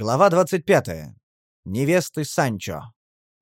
Глава 25. Невесты Санчо.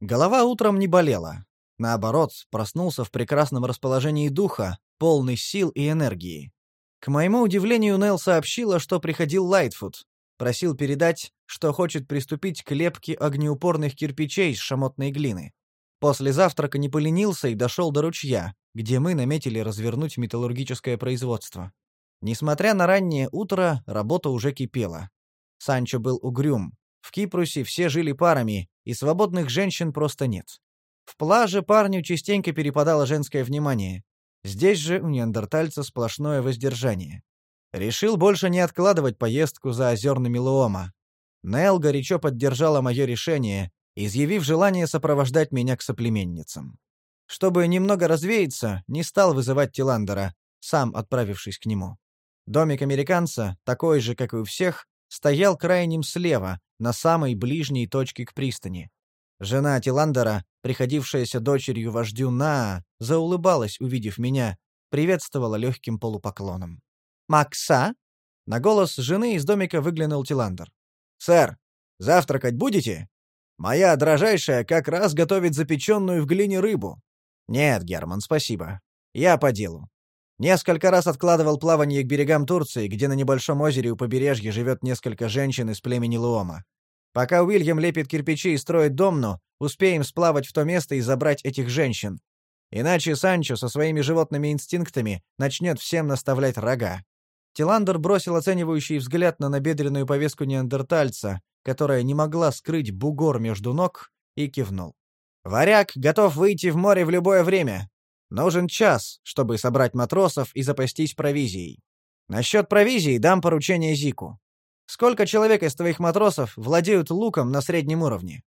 Голова утром не болела. Наоборот, проснулся в прекрасном расположении духа, полный сил и энергии. К моему удивлению, Нел сообщила, что приходил Лайтфуд. Просил передать, что хочет приступить к лепке огнеупорных кирпичей из шамотной глины. После завтрака не поленился и дошел до ручья, где мы наметили развернуть металлургическое производство. Несмотря на раннее утро, работа уже кипела. Санчо был угрюм. В Кипрусе все жили парами, и свободных женщин просто нет. В плаже парню частенько перепадало женское внимание. Здесь же у неандертальца сплошное воздержание. Решил больше не откладывать поездку за озерными Луома. Нел горячо поддержала мое решение, изъявив желание сопровождать меня к соплеменницам. Чтобы немного развеяться, не стал вызывать Тиландера, сам отправившись к нему. Домик американца, такой же, как и у всех, стоял крайним слева, на самой ближней точке к пристани. Жена Тиландера, приходившаяся дочерью вождю Наа, заулыбалась, увидев меня, приветствовала легким полупоклоном. «Макса?» На голос жены из домика выглянул Тиландер. «Сэр, завтракать будете? Моя дрожайшая как раз готовит запеченную в глине рыбу». «Нет, Герман, спасибо. Я по делу. Несколько раз откладывал плавание к берегам Турции, где на небольшом озере у побережья живет несколько женщин из племени Луома. Пока Уильям лепит кирпичи и строит домну, успеем сплавать в то место и забрать этих женщин. Иначе Санчо со своими животными инстинктами начнет всем наставлять рога. Тиландер бросил оценивающий взгляд на набедренную повестку неандертальца, которая не могла скрыть бугор между ног, и кивнул. «Варяг готов выйти в море в любое время. Нужен час, чтобы собрать матросов и запастись провизией. Насчет провизии дам поручение Зику. Сколько человек из твоих матросов владеют луком на среднем уровне?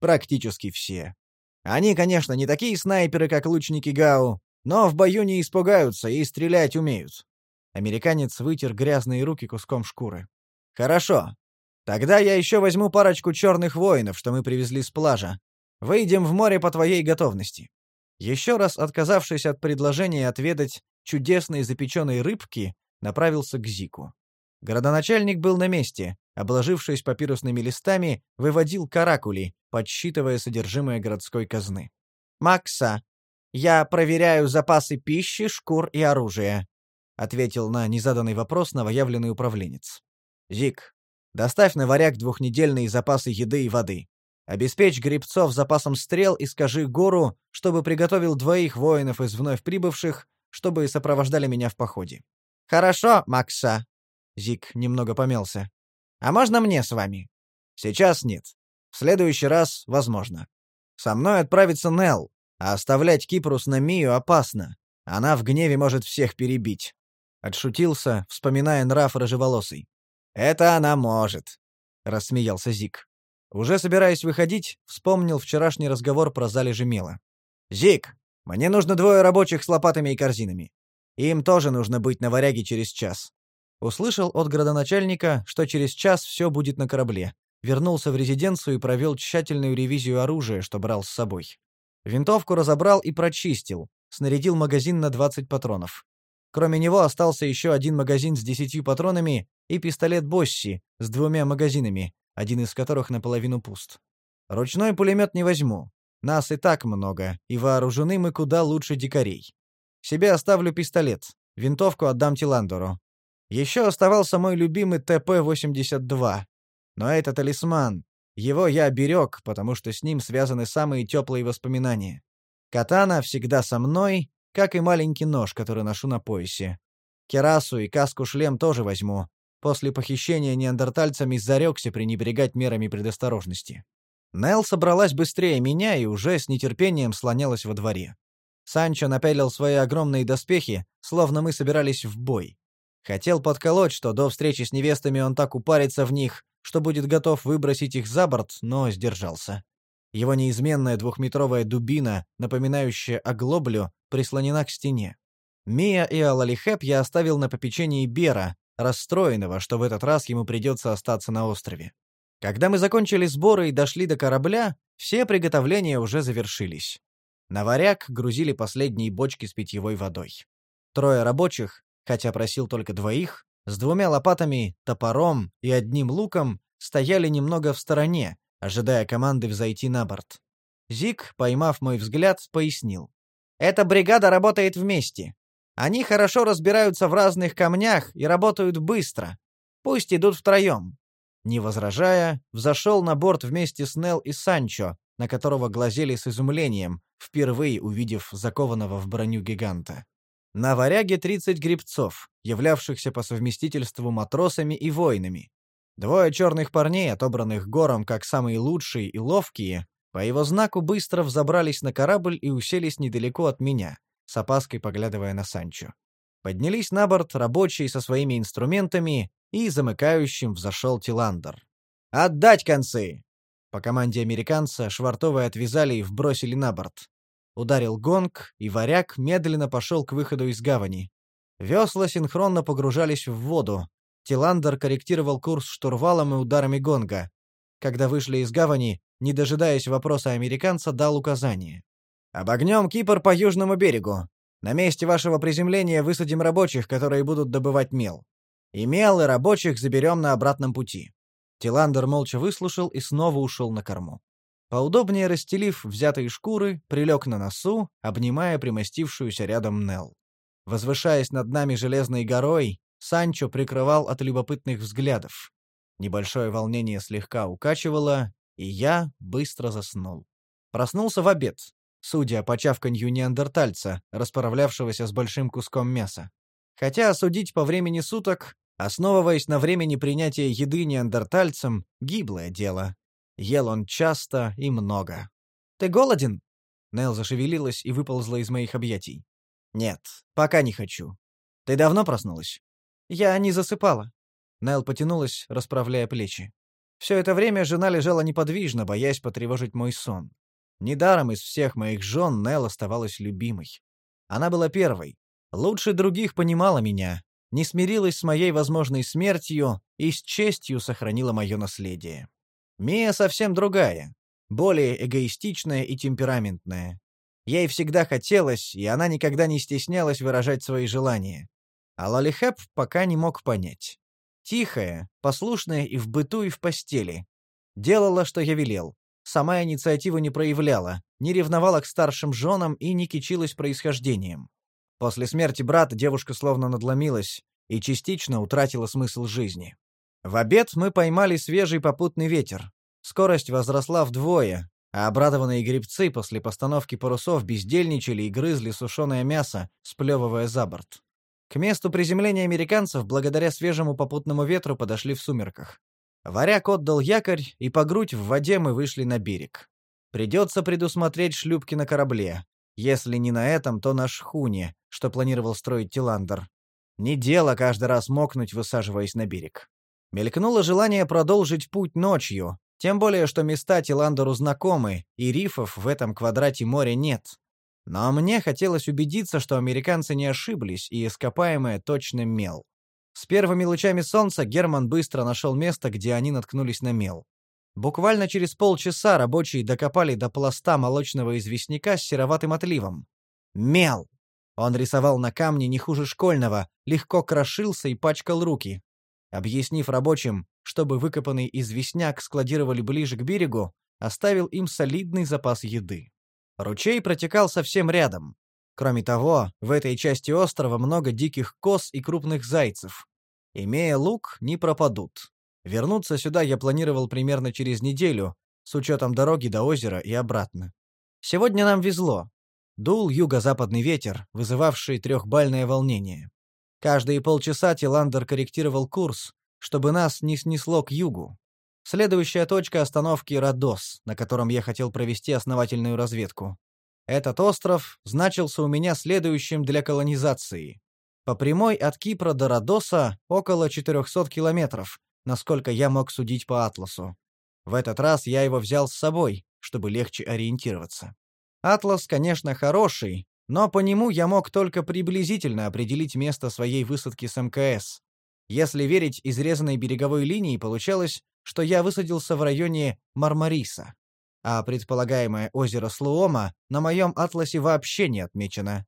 Практически все. Они, конечно, не такие снайперы, как лучники Гау, но в бою не испугаются и стрелять умеют. Американец вытер грязные руки куском шкуры. Хорошо. Тогда я еще возьму парочку черных воинов, что мы привезли с пляжа. Выйдем в море по твоей готовности. Еще раз отказавшись от предложения отведать чудесной запеченной рыбки, направился к Зику. Городоначальник был на месте, обложившись папирусными листами, выводил каракули, подсчитывая содержимое городской казны. «Макса, я проверяю запасы пищи, шкур и оружия», — ответил на незаданный вопрос новоявленный управленец. «Зик, доставь на варяг двухнедельные запасы еды и воды. Обеспечь грибцов запасом стрел и скажи Гору, чтобы приготовил двоих воинов из вновь прибывших, чтобы сопровождали меня в походе. Хорошо, Макса. Зик немного помялся. А можно мне с вами? Сейчас нет. В следующий раз возможно. Со мной отправится Нел, а оставлять Кипрус на Мию опасно. Она в гневе может всех перебить. Отшутился, вспоминая нрав рыжеволосый. Это она может, рассмеялся Зик. Уже собираясь выходить, вспомнил вчерашний разговор про залежи мела. «Зик, мне нужно двое рабочих с лопатами и корзинами. Им тоже нужно быть на варяге через час». Услышал от градоначальника, что через час все будет на корабле. Вернулся в резиденцию и провел тщательную ревизию оружия, что брал с собой. Винтовку разобрал и прочистил, снарядил магазин на 20 патронов. Кроме него остался еще один магазин с десятью патронами и пистолет Босси с двумя магазинами, один из которых наполовину пуст. Ручной пулемет не возьму. Нас и так много, и вооружены мы куда лучше дикарей. Себе оставлю пистолет, винтовку отдам Тиландору. Еще оставался мой любимый ТП-82. Но это талисман. Его я берег, потому что с ним связаны самые теплые воспоминания. Катана всегда со мной, как и маленький нож, который ношу на поясе. Керасу и каску-шлем тоже возьму, После похищения неандертальцами зарекся пренебрегать мерами предосторожности. Нел собралась быстрее меня и уже с нетерпением слонялась во дворе. Санчо напялил свои огромные доспехи, словно мы собирались в бой. Хотел подколоть, что до встречи с невестами он так упарится в них, что будет готов выбросить их за борт, но сдержался. Его неизменная двухметровая дубина, напоминающая оглоблю, прислонена к стене. Мия и Алалихеп я оставил на попечении Бера, расстроенного, что в этот раз ему придется остаться на острове. Когда мы закончили сборы и дошли до корабля, все приготовления уже завершились. На варяг грузили последние бочки с питьевой водой. Трое рабочих, хотя просил только двоих, с двумя лопатами, топором и одним луком, стояли немного в стороне, ожидая команды взойти на борт. Зик, поймав мой взгляд, пояснил. «Эта бригада работает вместе. Они хорошо разбираются в разных камнях и работают быстро. Пусть идут втроем». Не возражая, взошел на борт вместе с Нел и Санчо, на которого глазели с изумлением, впервые увидев закованного в броню гиганта. На варяге 30 грибцов, являвшихся по совместительству матросами и воинами. Двое черных парней, отобранных гором как самые лучшие и ловкие, по его знаку быстро взобрались на корабль и уселись недалеко от меня, с опаской поглядывая на Санчо. Поднялись на борт рабочие со своими инструментами, и замыкающим взошел Тиландер. «Отдать концы!» По команде американца швартовые отвязали и вбросили на борт. Ударил гонг, и варяг медленно пошел к выходу из гавани. Весла синхронно погружались в воду, Тиландер корректировал курс штурвалом и ударами гонга. Когда вышли из гавани, не дожидаясь вопроса американца, дал указание. «Обогнем Кипр по южному берегу. На месте вашего приземления высадим рабочих, которые будут добывать мел. И мел, и рабочих заберем на обратном пути». Тиландер молча выслушал и снова ушел на корму. Поудобнее расстелив взятые шкуры, прилег на носу, обнимая примостившуюся рядом Нел. Возвышаясь над нами железной горой, Санчо прикрывал от любопытных взглядов. Небольшое волнение слегка укачивало, и я быстро заснул. Проснулся в обед, судя по чавканью неандертальца, расправлявшегося с большим куском мяса. Хотя судить по времени суток, основываясь на времени принятия еды неандертальцем, гиблое дело. Ел он часто и много. «Ты голоден?» Нел зашевелилась и выползла из моих объятий. «Нет, пока не хочу. Ты давно проснулась?» Я не засыпала. Нел потянулась, расправляя плечи. Все это время жена лежала неподвижно, боясь потревожить мой сон. Недаром из всех моих жен Нел оставалась любимой. Она была первой. Лучше других понимала меня, не смирилась с моей возможной смертью и с честью сохранила мое наследие. Мия совсем другая, более эгоистичная и темпераментная. Ей всегда хотелось, и она никогда не стеснялась выражать свои желания. А Лалихеп пока не мог понять. Тихая, послушная и в быту, и в постели. Делала, что я велел. Сама инициативу не проявляла, не ревновала к старшим женам и не кичилась происхождением. После смерти брата девушка словно надломилась и частично утратила смысл жизни. В обед мы поймали свежий попутный ветер. Скорость возросла вдвое, а обрадованные гребцы после постановки парусов бездельничали и грызли сушеное мясо, сплевывая за борт. К месту приземления американцев благодаря свежему попутному ветру подошли в сумерках. Варяг отдал якорь, и по грудь в воде мы вышли на берег. Придется предусмотреть шлюпки на корабле. Если не на этом, то на шхуне, что планировал строить Тиландер. Не дело каждый раз мокнуть, высаживаясь на берег. Мелькнуло желание продолжить путь ночью, тем более, что места Тиландеру знакомы, и рифов в этом квадрате моря нет. Но мне хотелось убедиться, что американцы не ошиблись, и ископаемое точно мел. С первыми лучами солнца Герман быстро нашел место, где они наткнулись на мел. Буквально через полчаса рабочие докопали до пласта молочного известняка с сероватым отливом. Мел! Он рисовал на камне не хуже школьного, легко крошился и пачкал руки. Объяснив рабочим, чтобы выкопанный известняк складировали ближе к берегу, оставил им солидный запас еды. Ручей протекал совсем рядом. Кроме того, в этой части острова много диких коз и крупных зайцев. Имея лук, не пропадут. Вернуться сюда я планировал примерно через неделю, с учетом дороги до озера и обратно. Сегодня нам везло. Дул юго-западный ветер, вызывавший трехбальное волнение. Каждые полчаса Тиландер корректировал курс, чтобы нас не снесло к югу. Следующая точка остановки — Родос, на котором я хотел провести основательную разведку. Этот остров значился у меня следующим для колонизации. По прямой от Кипра до Родоса около 400 километров, насколько я мог судить по атласу. В этот раз я его взял с собой, чтобы легче ориентироваться. Атлас, конечно, хороший, но по нему я мог только приблизительно определить место своей высадки с МКС. Если верить изрезанной береговой линии, получалось, что я высадился в районе Мармариса, а предполагаемое озеро Слуома на моем атласе вообще не отмечено.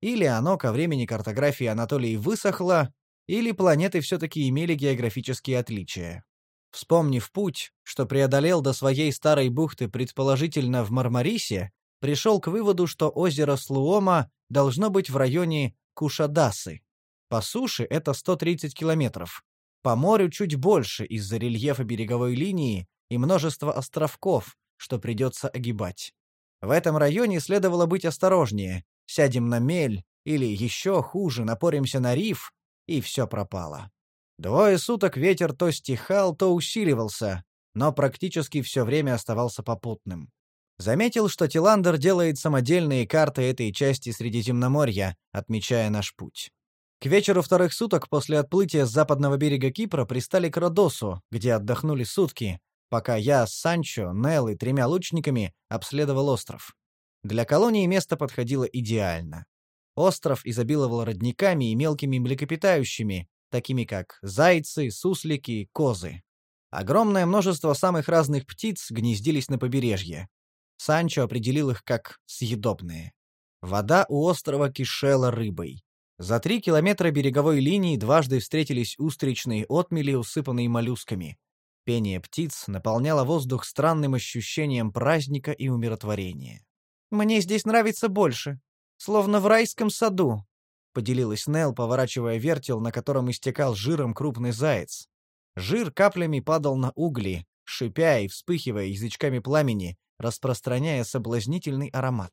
Или оно ко времени картографии Анатолии высохло, или планеты все-таки имели географические отличия. Вспомнив путь, что преодолел до своей старой бухты предположительно в Мармарисе, пришел к выводу, что озеро Слуома должно быть в районе Кушадасы. По суше это 130 километров. По морю чуть больше из-за рельефа береговой линии и множества островков, что придется огибать. В этом районе следовало быть осторожнее. Сядем на мель или, еще хуже, напоримся на риф, и все пропало. Двое суток ветер то стихал, то усиливался, но практически все время оставался попутным. Заметил, что Тиландер делает самодельные карты этой части Средиземноморья, отмечая наш путь. К вечеру вторых суток после отплытия с западного берега Кипра пристали к Родосу, где отдохнули сутки, пока я с Санчо, Нел и тремя лучниками обследовал остров. Для колонии место подходило идеально. Остров изобиловал родниками и мелкими млекопитающими, такими как зайцы, суслики, козы. Огромное множество самых разных птиц гнездились на побережье. Санчо определил их как съедобные. Вода у острова кишела рыбой. За три километра береговой линии дважды встретились устричные отмели, усыпанные моллюсками. Пение птиц наполняло воздух странным ощущением праздника и умиротворения. «Мне здесь нравится больше. Словно в райском саду», — поделилась Нел, поворачивая вертел, на котором истекал жиром крупный заяц. Жир каплями падал на угли, шипя и вспыхивая язычками пламени, распространяя соблазнительный аромат.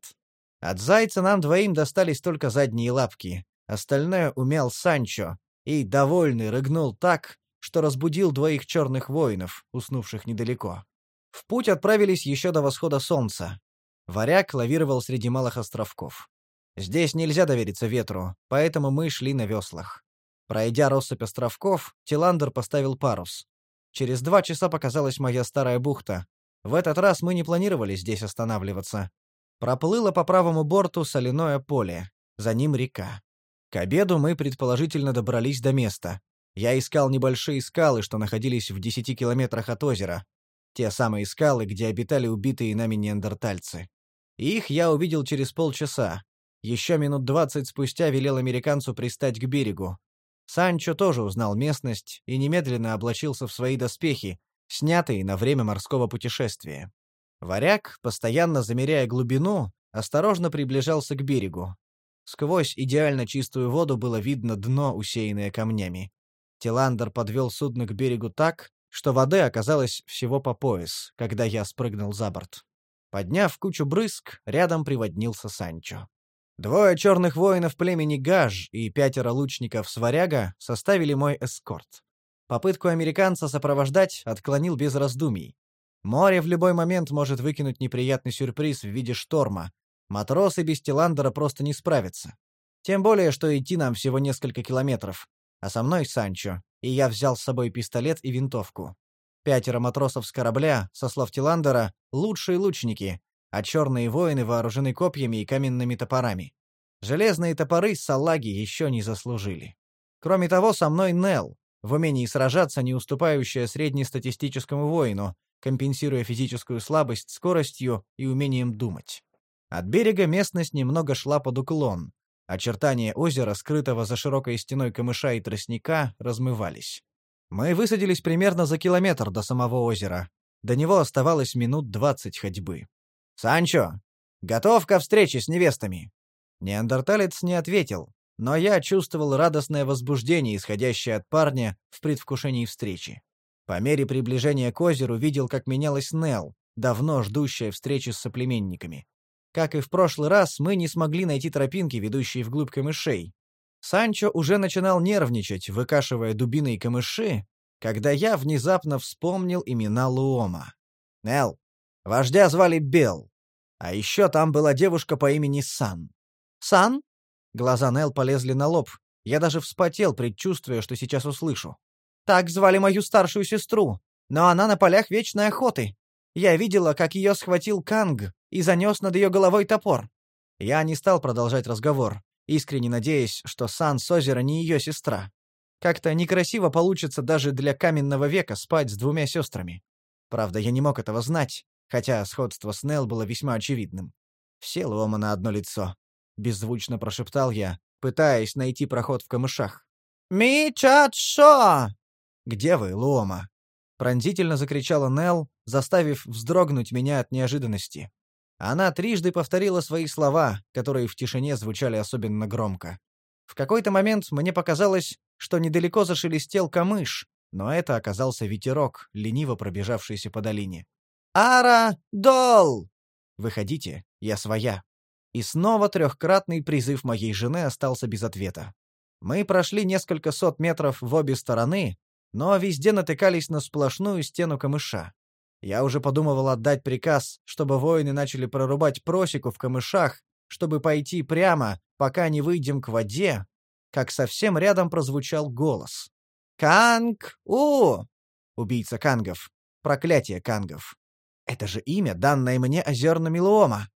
От зайца нам двоим достались только задние лапки. Остальное умял Санчо и, довольный, рыгнул так, что разбудил двоих черных воинов, уснувших недалеко. В путь отправились еще до восхода солнца. Варяг лавировал среди малых островков. Здесь нельзя довериться ветру, поэтому мы шли на веслах. Пройдя россыпь островков, Тиландер поставил парус. Через два часа показалась моя старая бухта. В этот раз мы не планировали здесь останавливаться. Проплыло по правому борту соляное поле, за ним река. К обеду мы предположительно добрались до места. Я искал небольшие скалы, что находились в десяти километрах от озера. Те самые скалы, где обитали убитые нами неандертальцы. Их я увидел через полчаса, еще минут двадцать спустя велел американцу пристать к берегу. Санчо тоже узнал местность и немедленно облачился в свои доспехи, снятые на время морского путешествия. Варяг, постоянно замеряя глубину, осторожно приближался к берегу. Сквозь идеально чистую воду было видно дно, усеянное камнями. Тиландер подвел судно к берегу так, что воды оказалось всего по пояс, когда я спрыгнул за борт. Подняв кучу брызг, рядом приводнился Санчо. Двое черных воинов племени Гаж и пятеро лучников Сваряга составили мой эскорт. Попытку американца сопровождать отклонил без раздумий. Море в любой момент может выкинуть неприятный сюрприз в виде шторма. Матросы без Тиландера просто не справятся. Тем более, что идти нам всего несколько километров. А со мной Санчо, и я взял с собой пистолет и винтовку. Пятеро матросов с корабля, со слов Тиландера, лучшие лучники, а черные воины вооружены копьями и каменными топорами. Железные топоры салаги еще не заслужили. Кроме того, со мной Нел, в умении сражаться не уступающая среднестатистическому воину, компенсируя физическую слабость скоростью и умением думать. От берега местность немного шла под уклон. Очертания озера, скрытого за широкой стеной камыша и тростника, размывались. Мы высадились примерно за километр до самого озера. До него оставалось минут двадцать ходьбы. «Санчо, готов ко встрече с невестами?» Неандерталец не ответил, но я чувствовал радостное возбуждение, исходящее от парня в предвкушении встречи. По мере приближения к озеру видел, как менялась Нел, давно ждущая встречи с соплеменниками. Как и в прошлый раз, мы не смогли найти тропинки, ведущие вглубь камышей. Санчо уже начинал нервничать, выкашивая дубиной камыши, когда я внезапно вспомнил имена Луома. «Нел, Вождя звали Бел. А еще там была девушка по имени Сан. «Сан?» Глаза Нел полезли на лоб. Я даже вспотел, предчувствуя, что сейчас услышу. «Так звали мою старшую сестру, но она на полях вечной охоты. Я видела, как ее схватил Канг и занес над ее головой топор». Я не стал продолжать разговор, искренне надеясь, что Сан с озера не ее сестра. Как-то некрасиво получится даже для каменного века спать с двумя сестрами. Правда, я не мог этого знать, хотя сходство с Нел было весьма очевидным. Все лома на одно лицо. Беззвучно прошептал я, пытаясь найти проход в камышах. «Ми-чат-шо!» «Где вы, Луома?» Пронзительно закричала Нел, заставив вздрогнуть меня от неожиданности. Она трижды повторила свои слова, которые в тишине звучали особенно громко. В какой-то момент мне показалось, что недалеко зашелестел камыш, но это оказался ветерок, лениво пробежавшийся по долине. «Ара! Дол!» «Выходите, я своя». И снова трехкратный призыв моей жены остался без ответа. Мы прошли несколько сот метров в обе стороны, но везде натыкались на сплошную стену камыша. Я уже подумывал отдать приказ, чтобы воины начали прорубать просеку в камышах, чтобы пойти прямо, пока не выйдем к воде, как совсем рядом прозвучал голос. «Канг-У!» Убийца кангов. Проклятие кангов. Это же имя, данное мне озерными Луома.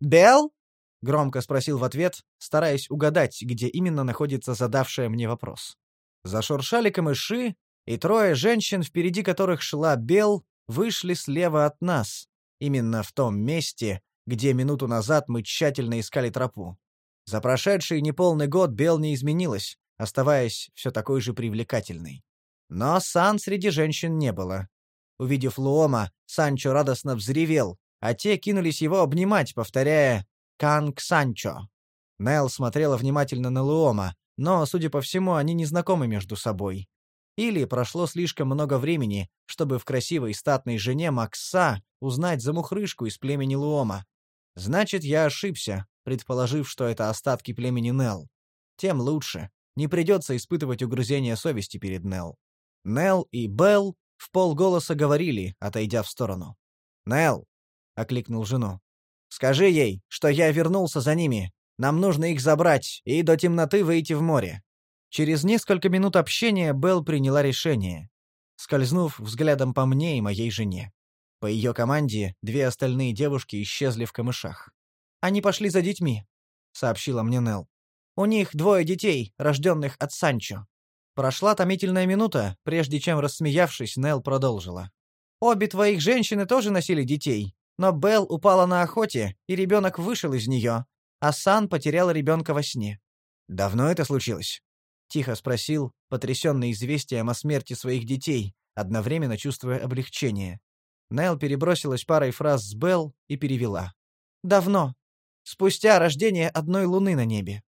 «Белл?» — громко спросил в ответ, стараясь угадать, где именно находится задавшая мне вопрос. Зашуршали камыши, и трое женщин, впереди которых шла Бел, вышли слева от нас, именно в том месте, где минуту назад мы тщательно искали тропу. За прошедший неполный год Бел не изменилась, оставаясь все такой же привлекательной. Но Сан среди женщин не было. Увидев Луома, Санчо радостно взревел, а те кинулись его обнимать, повторяя «Канг Санчо». Нел смотрела внимательно на Луома, но, судя по всему, они не знакомы между собой. Или прошло слишком много времени, чтобы в красивой статной жене Макса узнать замухрышку из племени Луома. Значит, я ошибся, предположив, что это остатки племени Нел. Тем лучше. Не придется испытывать угрызение совести перед Нел. Нел и Белл в полголоса говорили, отойдя в сторону. «Нел!» — окликнул жену. «Скажи ей, что я вернулся за ними. Нам нужно их забрать и до темноты выйти в море. Через несколько минут общения Белл приняла решение, скользнув взглядом по мне и моей жене. По ее команде две остальные девушки исчезли в камышах. «Они пошли за детьми», — сообщила мне Нелл. «У них двое детей, рожденных от Санчо». Прошла томительная минута, прежде чем, рассмеявшись, Нелл продолжила. «Обе твоих женщины тоже носили детей, но Белл упала на охоте, и ребенок вышел из нее, а Сан потерял ребенка во сне». «Давно это случилось?» — тихо спросил, потрясенный известием о смерти своих детей, одновременно чувствуя облегчение. Нел перебросилась парой фраз с Белл и перевела. «Давно. Спустя рождение одной луны на небе».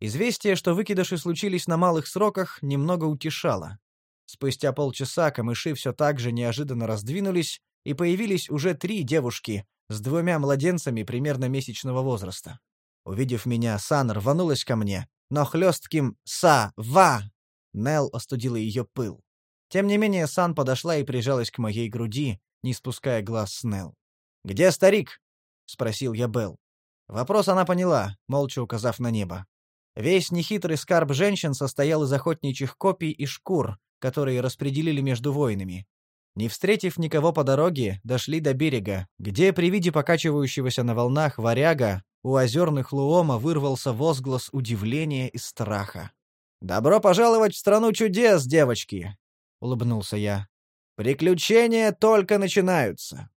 Известие, что выкидыши случились на малых сроках, немного утешало. Спустя полчаса камыши все так же неожиданно раздвинулись, и появились уже три девушки с двумя младенцами примерно месячного возраста. Увидев меня, Сан рванулась ко мне, но хлестким «Са-ва!» Нел остудила ее пыл. Тем не менее, Сан подошла и прижалась к моей груди, не спуская глаз с Нел. «Где старик?» — спросил я Белл. Вопрос она поняла, молча указав на небо. Весь нехитрый скарб женщин состоял из охотничьих копий и шкур, которые распределили между воинами. Не встретив никого по дороге, дошли до берега, где при виде покачивающегося на волнах варяга у озерных Луома вырвался возглас удивления и страха. «Добро пожаловать в страну чудес, девочки!» — улыбнулся я. «Приключения только начинаются!»